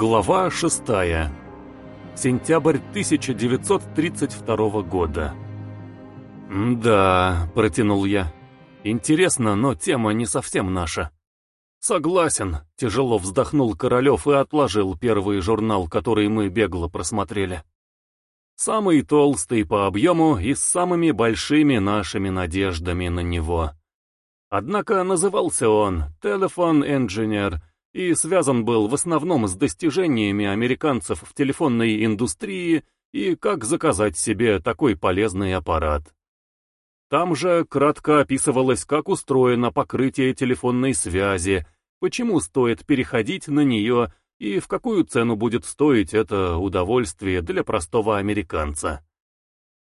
Глава шестая. Сентябрь 1932 года. «Да», — протянул я. «Интересно, но тема не совсем наша». «Согласен», — тяжело вздохнул Королев и отложил первый журнал, который мы бегло просмотрели. Самый толстый по объему и с самыми большими нашими надеждами на него. Однако назывался он «Телефон Engineer» и связан был в основном с достижениями американцев в телефонной индустрии и как заказать себе такой полезный аппарат. Там же кратко описывалось, как устроено покрытие телефонной связи, почему стоит переходить на нее и в какую цену будет стоить это удовольствие для простого американца.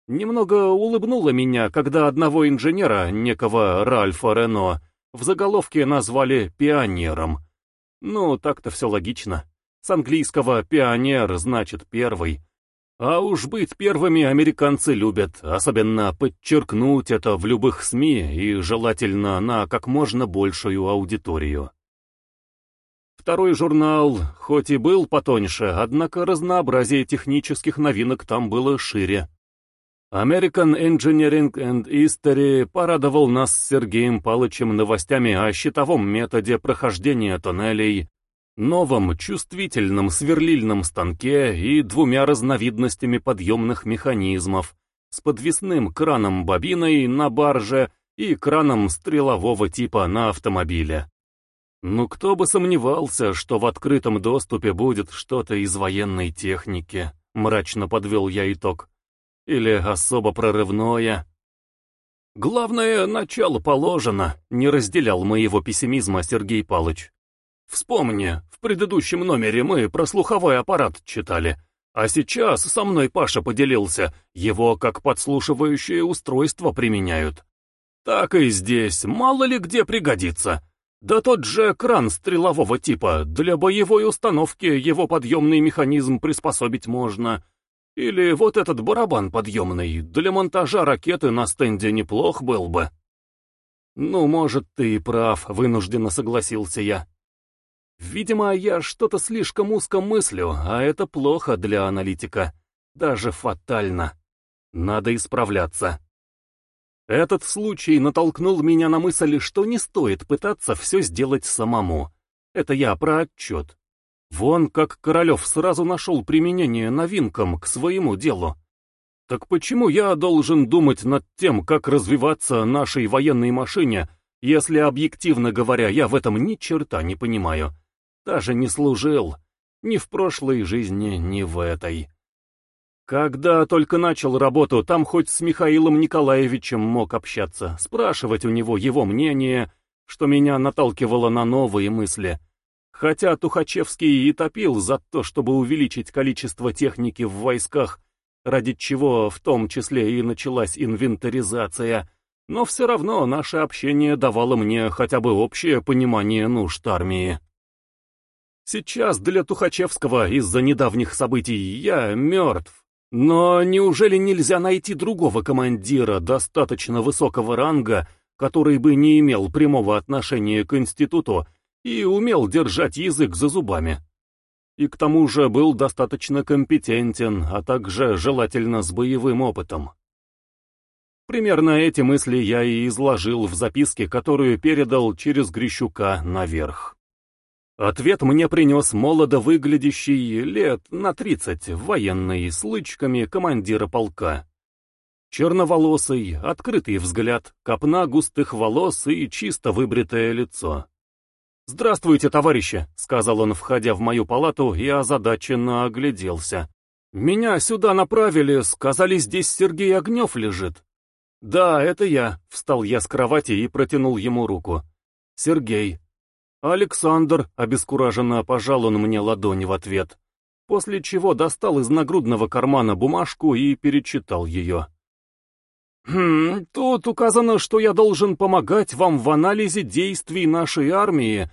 Немного улыбнуло меня, когда одного инженера, некого Ральфа Рено, в заголовке назвали «пионером», ну, так-то все логично. С английского «пионер» значит «первый». А уж быть первыми американцы любят, особенно подчеркнуть это в любых СМИ и желательно на как можно большую аудиторию. Второй журнал, хоть и был потоньше, однако разнообразие технических новинок там было шире. American Engineering and History порадовал нас с Сергеем Палычем новостями о щитовом методе прохождения тоннелей, новом чувствительном сверлильном станке и двумя разновидностями подъемных механизмов с подвесным краном-бобиной на барже и краном стрелового типа на автомобиле. Ну кто бы сомневался, что в открытом доступе будет что-то из военной техники, мрачно подвел я итог. Или особо прорывное. Главное, начало положено, не разделял моего пессимизма Сергей Палыч. Вспомни, в предыдущем номере мы про слуховой аппарат читали, а сейчас со мной Паша поделился, его как подслушивающее устройство применяют. Так и здесь, мало ли где пригодится. Да тот же кран стрелового типа, для боевой установки его подъемный механизм приспособить можно, или вот этот барабан подъемный, для монтажа ракеты на стенде неплох был бы. Ну, может, ты и прав, вынужденно согласился я. Видимо, я что-то слишком узко мыслю, а это плохо для аналитика. Даже фатально. Надо исправляться. Этот случай натолкнул меня на мысль, что не стоит пытаться все сделать самому. Это я про отчет. Вон как Королев сразу нашел применение новинкам к своему делу. Так почему я должен думать над тем, как развиваться нашей военной машине, если, объективно говоря, я в этом ни черта не понимаю? Даже не служил. Ни в прошлой жизни, ни в этой. Когда только начал работу, там хоть с Михаилом Николаевичем мог общаться, спрашивать у него его мнение, что меня наталкивало на новые мысли — Хотя Тухачевский и топил за то, чтобы увеличить количество техники в войсках, ради чего в том числе и началась инвентаризация, но все равно наше общение давало мне хотя бы общее понимание нужд армии. Сейчас для Тухачевского из-за недавних событий я мертв. Но неужели нельзя найти другого командира достаточно высокого ранга, который бы не имел прямого отношения к институту, и умел держать язык за зубами. И к тому же был достаточно компетентен, а также желательно с боевым опытом. Примерно эти мысли я и изложил в записке, которую передал через Грищука наверх. Ответ мне принес молодо выглядящий лет на тридцать, военный, с лычками командира полка. Черноволосый, открытый взгляд, копна густых волос и чисто выбритое лицо. «Здравствуйте, товарищи», — сказал он, входя в мою палату, и озадаченно огляделся. «Меня сюда направили, сказали, здесь Сергей Огнев лежит». «Да, это я», — встал я с кровати и протянул ему руку. «Сергей». «Александр», — обескураженно пожал он мне ладони в ответ, после чего достал из нагрудного кармана бумажку и перечитал ее. «Хм, тут указано, что я должен помогать вам в анализе действий нашей армии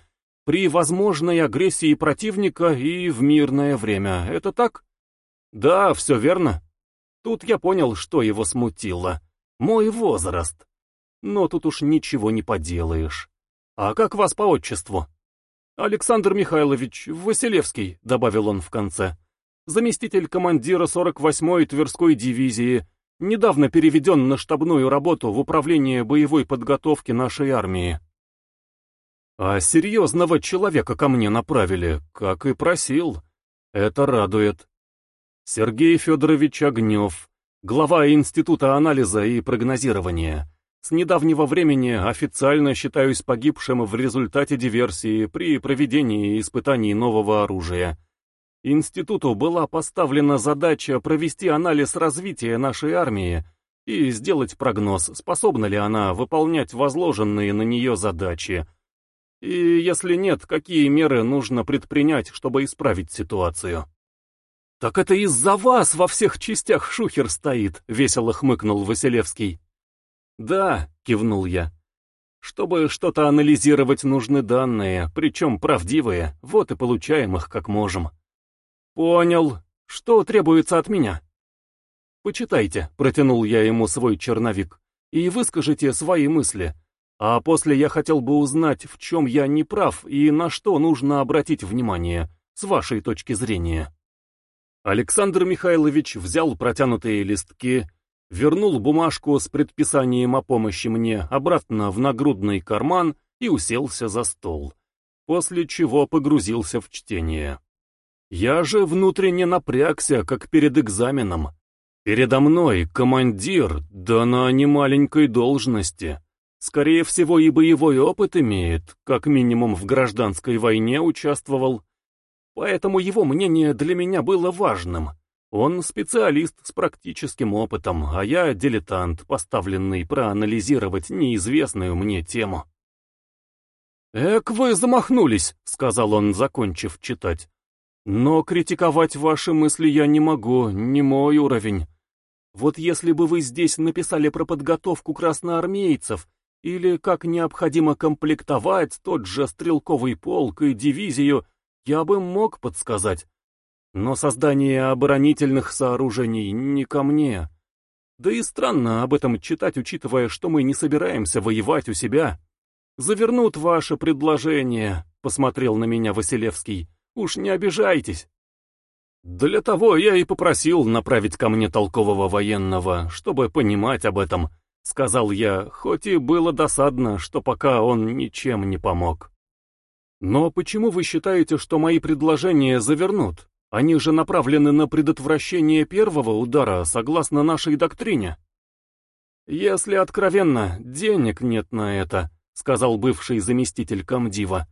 при возможной агрессии противника и в мирное время. Это так? Да, все верно. Тут я понял, что его смутило. Мой возраст. Но тут уж ничего не поделаешь. А как вас по отчеству? Александр Михайлович Василевский, добавил он в конце, заместитель командира 48-й Тверской дивизии, недавно переведен на штабную работу в управление боевой подготовки нашей армии. А серьезного человека ко мне направили, как и просил. Это радует. Сергей Федорович Огнев, глава Института анализа и прогнозирования. С недавнего времени официально считаюсь погибшим в результате диверсии при проведении испытаний нового оружия. Институту была поставлена задача провести анализ развития нашей армии и сделать прогноз, способна ли она выполнять возложенные на нее задачи, и если нет, какие меры нужно предпринять, чтобы исправить ситуацию? «Так это из-за вас во всех частях шухер стоит», — весело хмыкнул Василевский. «Да», — кивнул я. «Чтобы что-то анализировать, нужны данные, причем правдивые, вот и получаем их как можем». «Понял. Что требуется от меня?» «Почитайте», — протянул я ему свой черновик, — «и выскажите свои мысли». А после я хотел бы узнать, в чем я не прав и на что нужно обратить внимание, с вашей точки зрения. Александр Михайлович взял протянутые листки, вернул бумажку с предписанием о помощи мне обратно в нагрудный карман и уселся за стол, после чего погрузился в чтение. Я же внутренне напрягся, как перед экзаменом. Передо мной командир, да на немаленькой должности. Скорее всего, и боевой опыт имеет, как минимум в гражданской войне участвовал. Поэтому его мнение для меня было важным. Он специалист с практическим опытом, а я дилетант, поставленный проанализировать неизвестную мне тему. «Эк, вы замахнулись», — сказал он, закончив читать. «Но критиковать ваши мысли я не могу, не мой уровень. Вот если бы вы здесь написали про подготовку красноармейцев, или как необходимо комплектовать тот же стрелковый полк и дивизию, я бы мог подсказать. Но создание оборонительных сооружений не ко мне. Да и странно об этом читать, учитывая, что мы не собираемся воевать у себя. Завернут ваше предложение, посмотрел на меня Василевский. Уж не обижайтесь. Для того я и попросил направить ко мне толкового военного, чтобы понимать об этом, — сказал я, хоть и было досадно, что пока он ничем не помог. «Но почему вы считаете, что мои предложения завернут? Они же направлены на предотвращение первого удара, согласно нашей доктрине». «Если откровенно, денег нет на это», — сказал бывший заместитель комдива.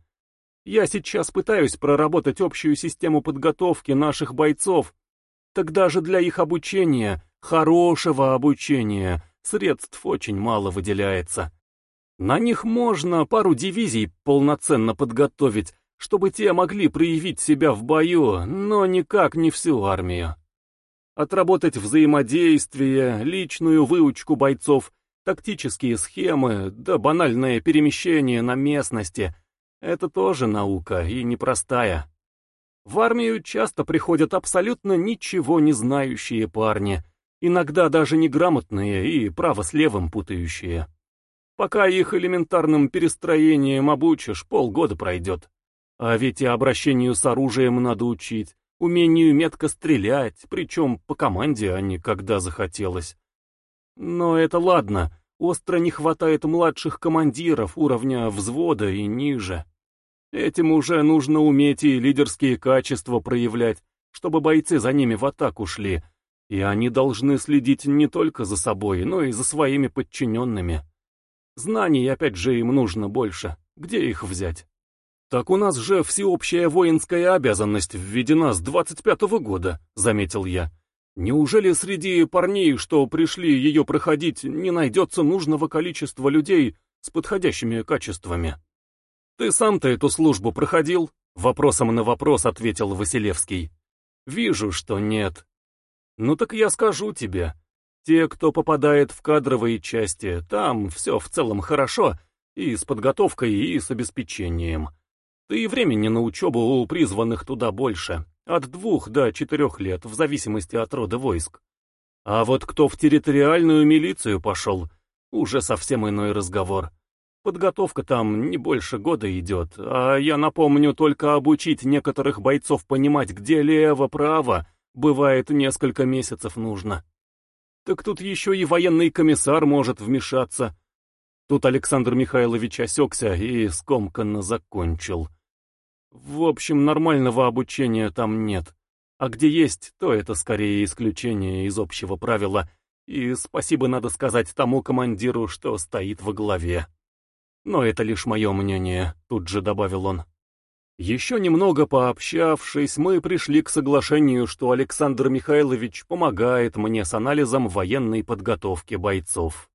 «Я сейчас пытаюсь проработать общую систему подготовки наших бойцов, так даже для их обучения, хорошего обучения, средств очень мало выделяется. На них можно пару дивизий полноценно подготовить, чтобы те могли проявить себя в бою, но никак не всю армию. Отработать взаимодействие, личную выучку бойцов, тактические схемы, да банальное перемещение на местности — это тоже наука и непростая. В армию часто приходят абсолютно ничего не знающие парни — иногда даже неграмотные и право с левым путающие. Пока их элементарным перестроением обучишь, полгода пройдет. А ведь и обращению с оружием надо учить, умению метко стрелять, причем по команде, а не когда захотелось. Но это ладно, остро не хватает младших командиров уровня взвода и ниже. Этим уже нужно уметь и лидерские качества проявлять, чтобы бойцы за ними в атаку шли, и они должны следить не только за собой, но и за своими подчиненными. Знаний, опять же, им нужно больше. Где их взять? Так у нас же всеобщая воинская обязанность введена с 25-го года, заметил я. Неужели среди парней, что пришли ее проходить, не найдется нужного количества людей с подходящими качествами? Ты сам-то эту службу проходил? Вопросом на вопрос ответил Василевский. Вижу, что нет. Ну так я скажу тебе. Те, кто попадает в кадровые части, там все в целом хорошо, и с подготовкой, и с обеспечением. Ты и времени на учебу у призванных туда больше, от двух до четырех лет, в зависимости от рода войск. А вот кто в территориальную милицию пошел, уже совсем иной разговор. Подготовка там не больше года идет, а я напомню, только обучить некоторых бойцов понимать, где лево-право, бывает несколько месяцев нужно. Так тут еще и военный комиссар может вмешаться. Тут Александр Михайлович осекся и скомканно закончил. В общем, нормального обучения там нет. А где есть, то это скорее исключение из общего правила. И спасибо надо сказать тому командиру, что стоит во главе. Но это лишь мое мнение, тут же добавил он. Еще немного пообщавшись, мы пришли к соглашению, что Александр Михайлович помогает мне с анализом военной подготовки бойцов.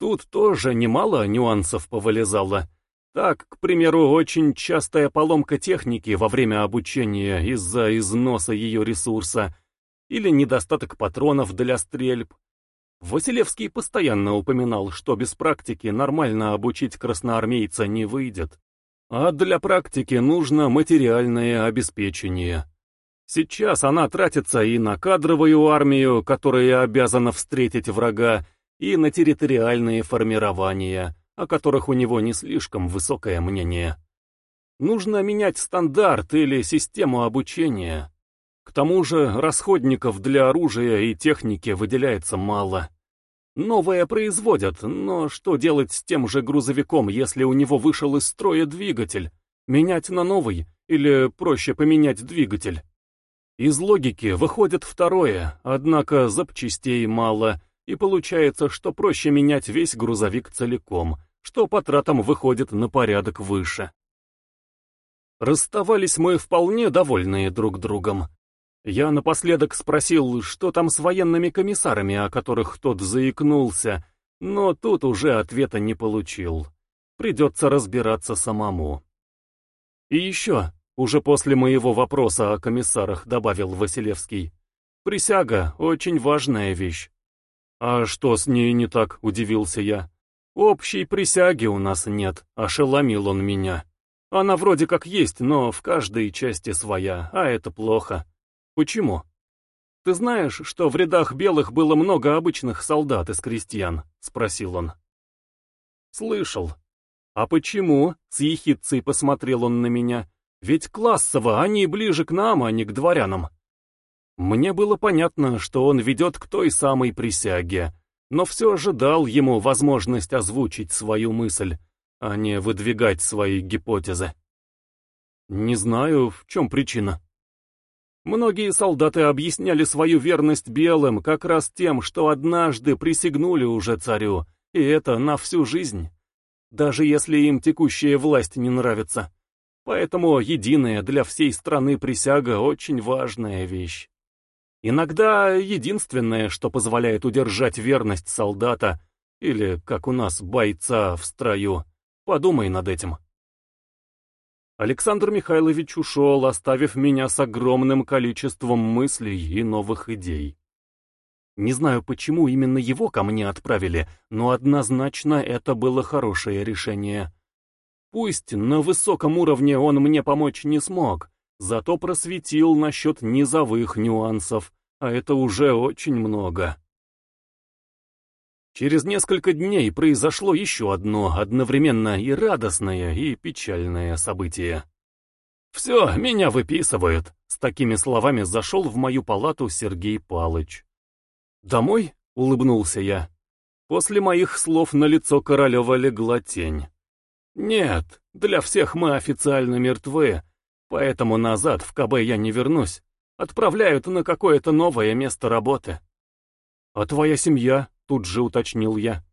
Тут тоже немало нюансов повылезало. Так, к примеру, очень частая поломка техники во время обучения из-за износа ее ресурса или недостаток патронов для стрельб, Василевский постоянно упоминал, что без практики нормально обучить красноармейца не выйдет. А для практики нужно материальное обеспечение. Сейчас она тратится и на кадровую армию, которая обязана встретить врага, и на территориальные формирования, о которых у него не слишком высокое мнение. Нужно менять стандарт или систему обучения. К тому же расходников для оружия и техники выделяется мало. Новое производят, но что делать с тем же грузовиком, если у него вышел из строя двигатель? Менять на новый или проще поменять двигатель? Из логики выходит второе, однако запчастей мало, и получается, что проще менять весь грузовик целиком, что по тратам выходит на порядок выше. Расставались мы вполне довольные друг другом. Я напоследок спросил, что там с военными комиссарами, о которых тот заикнулся, но тут уже ответа не получил. Придется разбираться самому. И еще, уже после моего вопроса о комиссарах, добавил Василевский, присяга — очень важная вещь. А что с ней не так, удивился я. Общей присяги у нас нет, ошеломил он меня. Она вроде как есть, но в каждой части своя, а это плохо. Почему? Ты знаешь, что в рядах белых было много обычных солдат из крестьян? Спросил он. Слышал. А почему? С ехидцей посмотрел он на меня. Ведь классово они ближе к нам, а не к дворянам. Мне было понятно, что он ведет к той самой присяге, но все же дал ему возможность озвучить свою мысль, а не выдвигать свои гипотезы. Не знаю, в чем причина. Многие солдаты объясняли свою верность белым как раз тем, что однажды присягнули уже царю, и это на всю жизнь, даже если им текущая власть не нравится. Поэтому единая для всей страны присяга очень важная вещь. Иногда единственное, что позволяет удержать верность солдата, или, как у нас, бойца в строю. Подумай над этим. Александр Михайлович ушел, оставив меня с огромным количеством мыслей и новых идей. Не знаю, почему именно его ко мне отправили, но однозначно это было хорошее решение. Пусть на высоком уровне он мне помочь не смог, зато просветил насчет низовых нюансов, а это уже очень много. Через несколько дней произошло еще одно одновременно и радостное, и печальное событие. «Все, меня выписывают», — с такими словами зашел в мою палату Сергей Палыч. «Домой?» — улыбнулся я. После моих слов на лицо Королева легла тень. «Нет, для всех мы официально мертвы, поэтому назад в КБ я не вернусь. Отправляют на какое-то новое место работы». «А твоя семья?» — тут же уточнил я.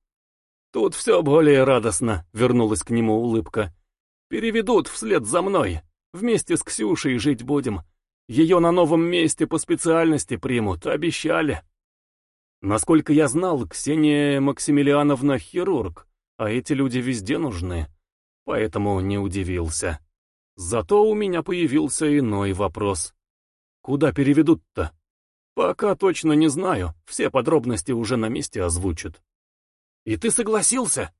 «Тут все более радостно», — вернулась к нему улыбка. «Переведут вслед за мной. Вместе с Ксюшей жить будем. Ее на новом месте по специальности примут, обещали». Насколько я знал, Ксения Максимилиановна хирург, а эти люди везде нужны. Поэтому не удивился. Зато у меня появился иной вопрос. Куда переведут-то? Пока точно не знаю, все подробности уже на месте озвучат. И ты согласился?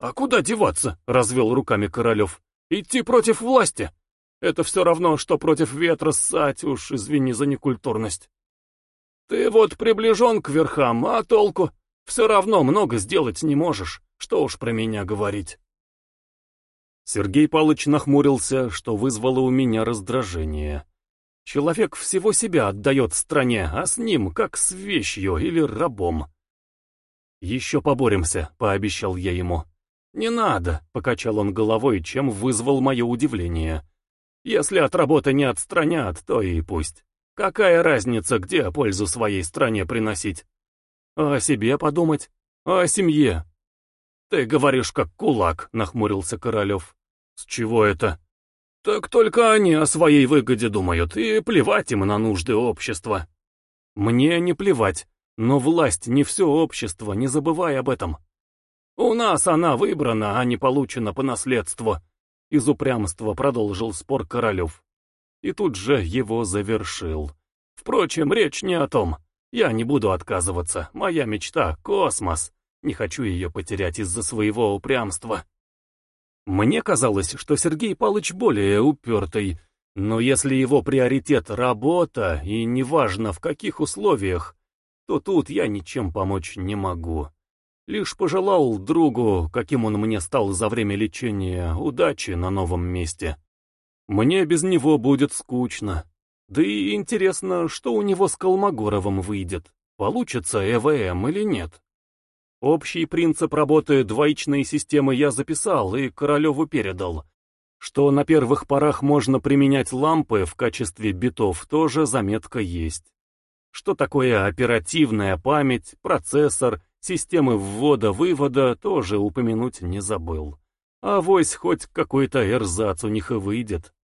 А куда деваться, развел руками Королев. Идти против власти? Это все равно, что против ветра ссать, уж извини за некультурность. Ты вот приближен к верхам, а толку? Все равно много сделать не можешь, что уж про меня говорить. Сергей Палыч нахмурился, что вызвало у меня раздражение. Человек всего себя отдает стране, а с ним как с вещью или рабом. «Еще поборемся», — пообещал я ему. «Не надо», — покачал он головой, чем вызвал мое удивление. «Если от работы не отстранят, то и пусть. Какая разница, где пользу своей стране приносить? О себе подумать? О семье?» «Ты говоришь, как кулак», — нахмурился Королев. «С чего это?» «Так только они о своей выгоде думают, и плевать им на нужды общества». «Мне не плевать, но власть не все общество, не забывай об этом. У нас она выбрана, а не получена по наследству», — из упрямства продолжил спор Королев. И тут же его завершил. «Впрочем, речь не о том. Я не буду отказываться. Моя мечта — космос. Не хочу ее потерять из-за своего упрямства». Мне казалось, что Сергей Палыч более упертый, но если его приоритет — работа, и неважно в каких условиях, то тут я ничем помочь не могу. Лишь пожелал другу, каким он мне стал за время лечения, удачи на новом месте. Мне без него будет скучно. Да и интересно, что у него с Колмогоровым выйдет. Получится ЭВМ или нет? Общий принцип работы двоичной системы я записал и Королеву передал. Что на первых порах можно применять лампы в качестве битов, тоже заметка есть. Что такое оперативная память, процессор, системы ввода-вывода, тоже упомянуть не забыл. А вось хоть какой-то эрзац у них и выйдет.